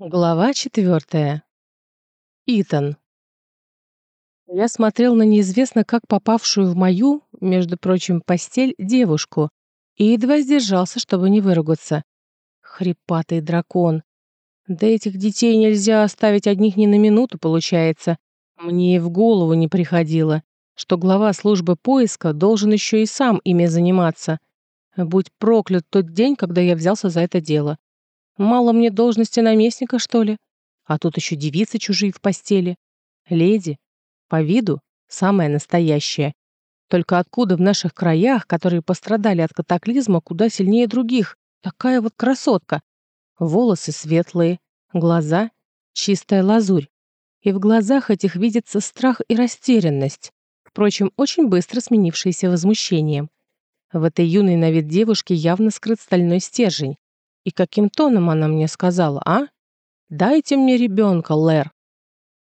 Глава четвертая. Итан. Я смотрел на неизвестно как попавшую в мою, между прочим, постель девушку и едва сдержался, чтобы не выругаться. Хрипатый дракон. Да этих детей нельзя оставить одних ни на минуту, получается. Мне и в голову не приходило, что глава службы поиска должен еще и сам ими заниматься. Будь проклят тот день, когда я взялся за это дело. Мало мне должности наместника, что ли? А тут еще девицы чужие в постели. Леди. По виду самая настоящая. Только откуда в наших краях, которые пострадали от катаклизма куда сильнее других, такая вот красотка? Волосы светлые, глаза — чистая лазурь. И в глазах этих видится страх и растерянность, впрочем, очень быстро сменившиеся возмущением. В этой юной на вид девушке явно скрыт стальной стержень. И каким тоном она мне сказала, а? «Дайте мне ребенка, Лэр».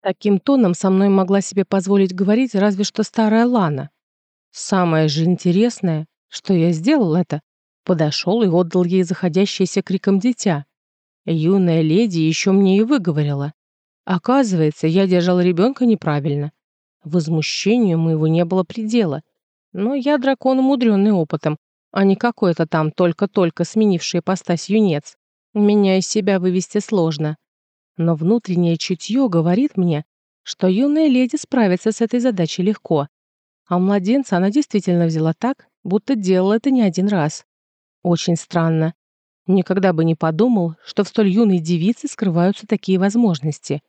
Таким тоном со мной могла себе позволить говорить разве что старая Лана. Самое же интересное, что я сделал это, подошел и отдал ей заходящееся криком дитя. Юная леди еще мне и выговорила. Оказывается, я держал ребенка неправильно. Возмущению моего не было предела. Но я дракон, умудренный опытом, а не какой-то там только-только сменивший постась юнец. Меня из себя вывести сложно. Но внутреннее чутье говорит мне, что юная леди справится с этой задачей легко. А младенца она действительно взяла так, будто делала это не один раз. Очень странно. Никогда бы не подумал, что в столь юной девице скрываются такие возможности.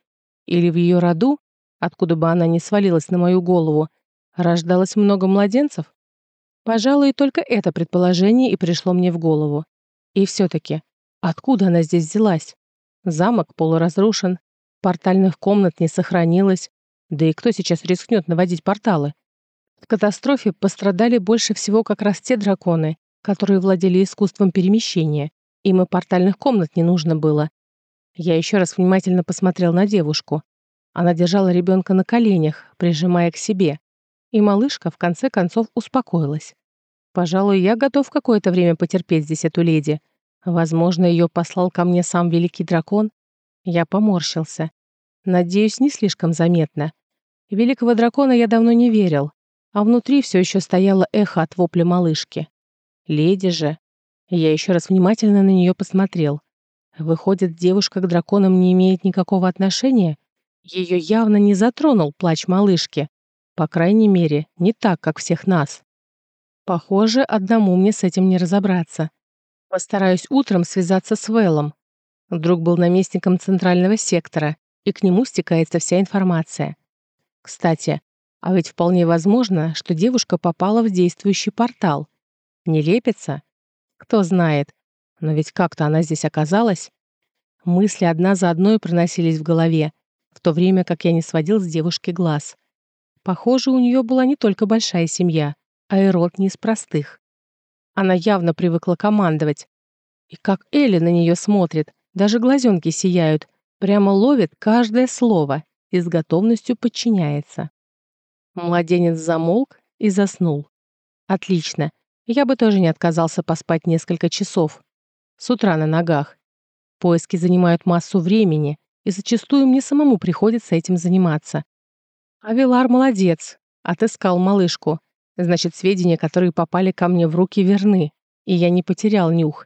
Или в ее роду, откуда бы она ни свалилась на мою голову, рождалось много младенцев? Пожалуй, только это предположение и пришло мне в голову. И все-таки, откуда она здесь взялась? Замок полуразрушен, портальных комнат не сохранилось, да и кто сейчас рискнет наводить порталы? В катастрофе пострадали больше всего как раз те драконы, которые владели искусством перемещения. Им и портальных комнат не нужно было. Я еще раз внимательно посмотрел на девушку. Она держала ребенка на коленях, прижимая к себе и малышка в конце концов успокоилась. Пожалуй, я готов какое-то время потерпеть здесь эту леди. Возможно, ее послал ко мне сам великий дракон. Я поморщился. Надеюсь, не слишком заметно. Великого дракона я давно не верил, а внутри все еще стояло эхо от вопля малышки. Леди же. Я еще раз внимательно на нее посмотрел. Выходит, девушка к драконам не имеет никакого отношения? Ее явно не затронул плач малышки. По крайней мере, не так, как всех нас. Похоже, одному мне с этим не разобраться. Постараюсь утром связаться с Вэллом. Друг был наместником центрального сектора, и к нему стекается вся информация. Кстати, а ведь вполне возможно, что девушка попала в действующий портал. Не лепится? Кто знает. Но ведь как-то она здесь оказалась. Мысли одна за одной проносились в голове, в то время как я не сводил с девушки глаз. Похоже, у нее была не только большая семья, а и род не из простых. Она явно привыкла командовать. И как Элли на нее смотрит, даже глазенки сияют, прямо ловит каждое слово и с готовностью подчиняется. Младенец замолк и заснул. Отлично. Я бы тоже не отказался поспать несколько часов. С утра на ногах. Поиски занимают массу времени, и зачастую мне самому приходится этим заниматься. Авилар молодец, отыскал малышку. Значит, сведения, которые попали ко мне в руки, верны, и я не потерял нюх.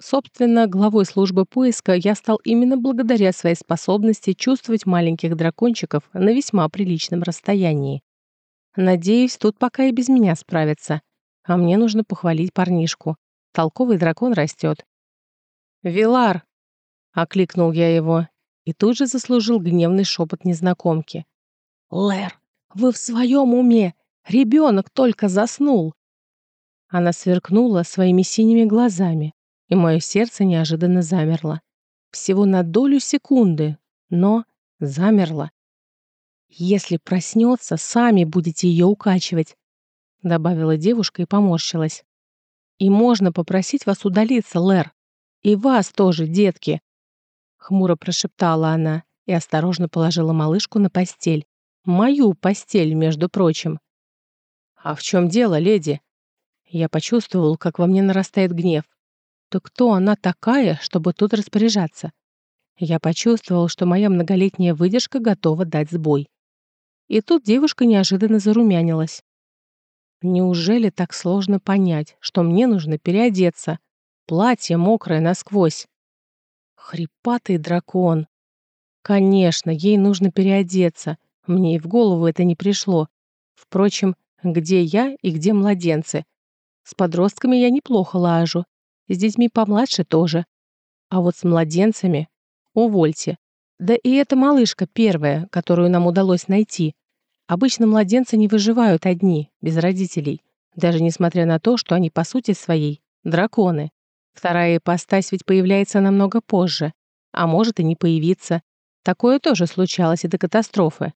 Собственно, главой службы поиска я стал именно благодаря своей способности чувствовать маленьких дракончиков на весьма приличном расстоянии. Надеюсь, тут пока и без меня справятся. А мне нужно похвалить парнишку. Толковый дракон растет. «Вилар!» — окликнул я его и тут же заслужил гневный шепот незнакомки. «Лэр, вы в своем уме? Ребенок только заснул!» Она сверкнула своими синими глазами, и мое сердце неожиданно замерло. Всего на долю секунды, но замерло. «Если проснется, сами будете ее укачивать», добавила девушка и поморщилась. «И можно попросить вас удалиться, Лэр. И вас тоже, детки!» Хмуро прошептала она и осторожно положила малышку на постель, Мою постель, между прочим. «А в чем дело, леди?» Я почувствовал, как во мне нарастает гнев. «То кто она такая, чтобы тут распоряжаться?» Я почувствовал, что моя многолетняя выдержка готова дать сбой. И тут девушка неожиданно зарумянилась. Неужели так сложно понять, что мне нужно переодеться? Платье мокрое насквозь. Хрипатый дракон. Конечно, ей нужно переодеться. Мне и в голову это не пришло. Впрочем, где я и где младенцы? С подростками я неплохо лажу. С детьми помладше тоже. А вот с младенцами увольте. Да и эта малышка первая, которую нам удалось найти. Обычно младенцы не выживают одни, без родителей, даже несмотря на то, что они по сути своей драконы. Вторая ипостась ведь появляется намного позже, а может и не появиться. Такое тоже случалось и до катастрофы.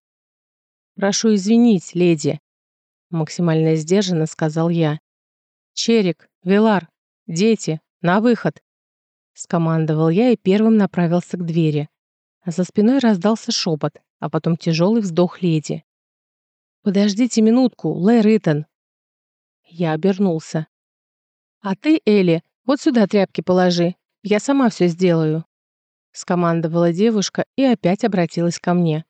«Прошу извинить, леди», — максимально сдержанно сказал я. «Черик, Вилар, дети, на выход!» Скомандовал я и первым направился к двери. За спиной раздался шепот, а потом тяжелый вздох леди. «Подождите минутку, Лэр Итан!» Я обернулся. «А ты, Элли, вот сюда тряпки положи. Я сама все сделаю», — скомандовала девушка и опять обратилась ко мне.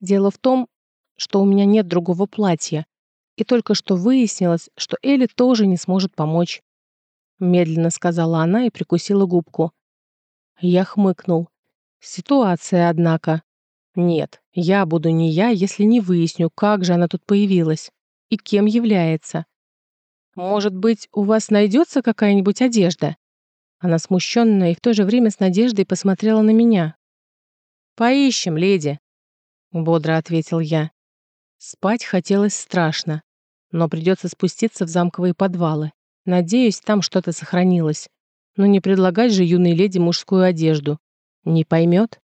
«Дело в том, что у меня нет другого платья, и только что выяснилось, что Элли тоже не сможет помочь», — медленно сказала она и прикусила губку. Я хмыкнул. Ситуация, однако. Нет, я буду не я, если не выясню, как же она тут появилась и кем является. Может быть, у вас найдется какая-нибудь одежда? Она смущенная и в то же время с надеждой посмотрела на меня. «Поищем, леди», — бодро ответил я. Спать хотелось страшно, но придется спуститься в замковые подвалы. Надеюсь, там что-то сохранилось. Но не предлагать же юной леди мужскую одежду. Не поймет?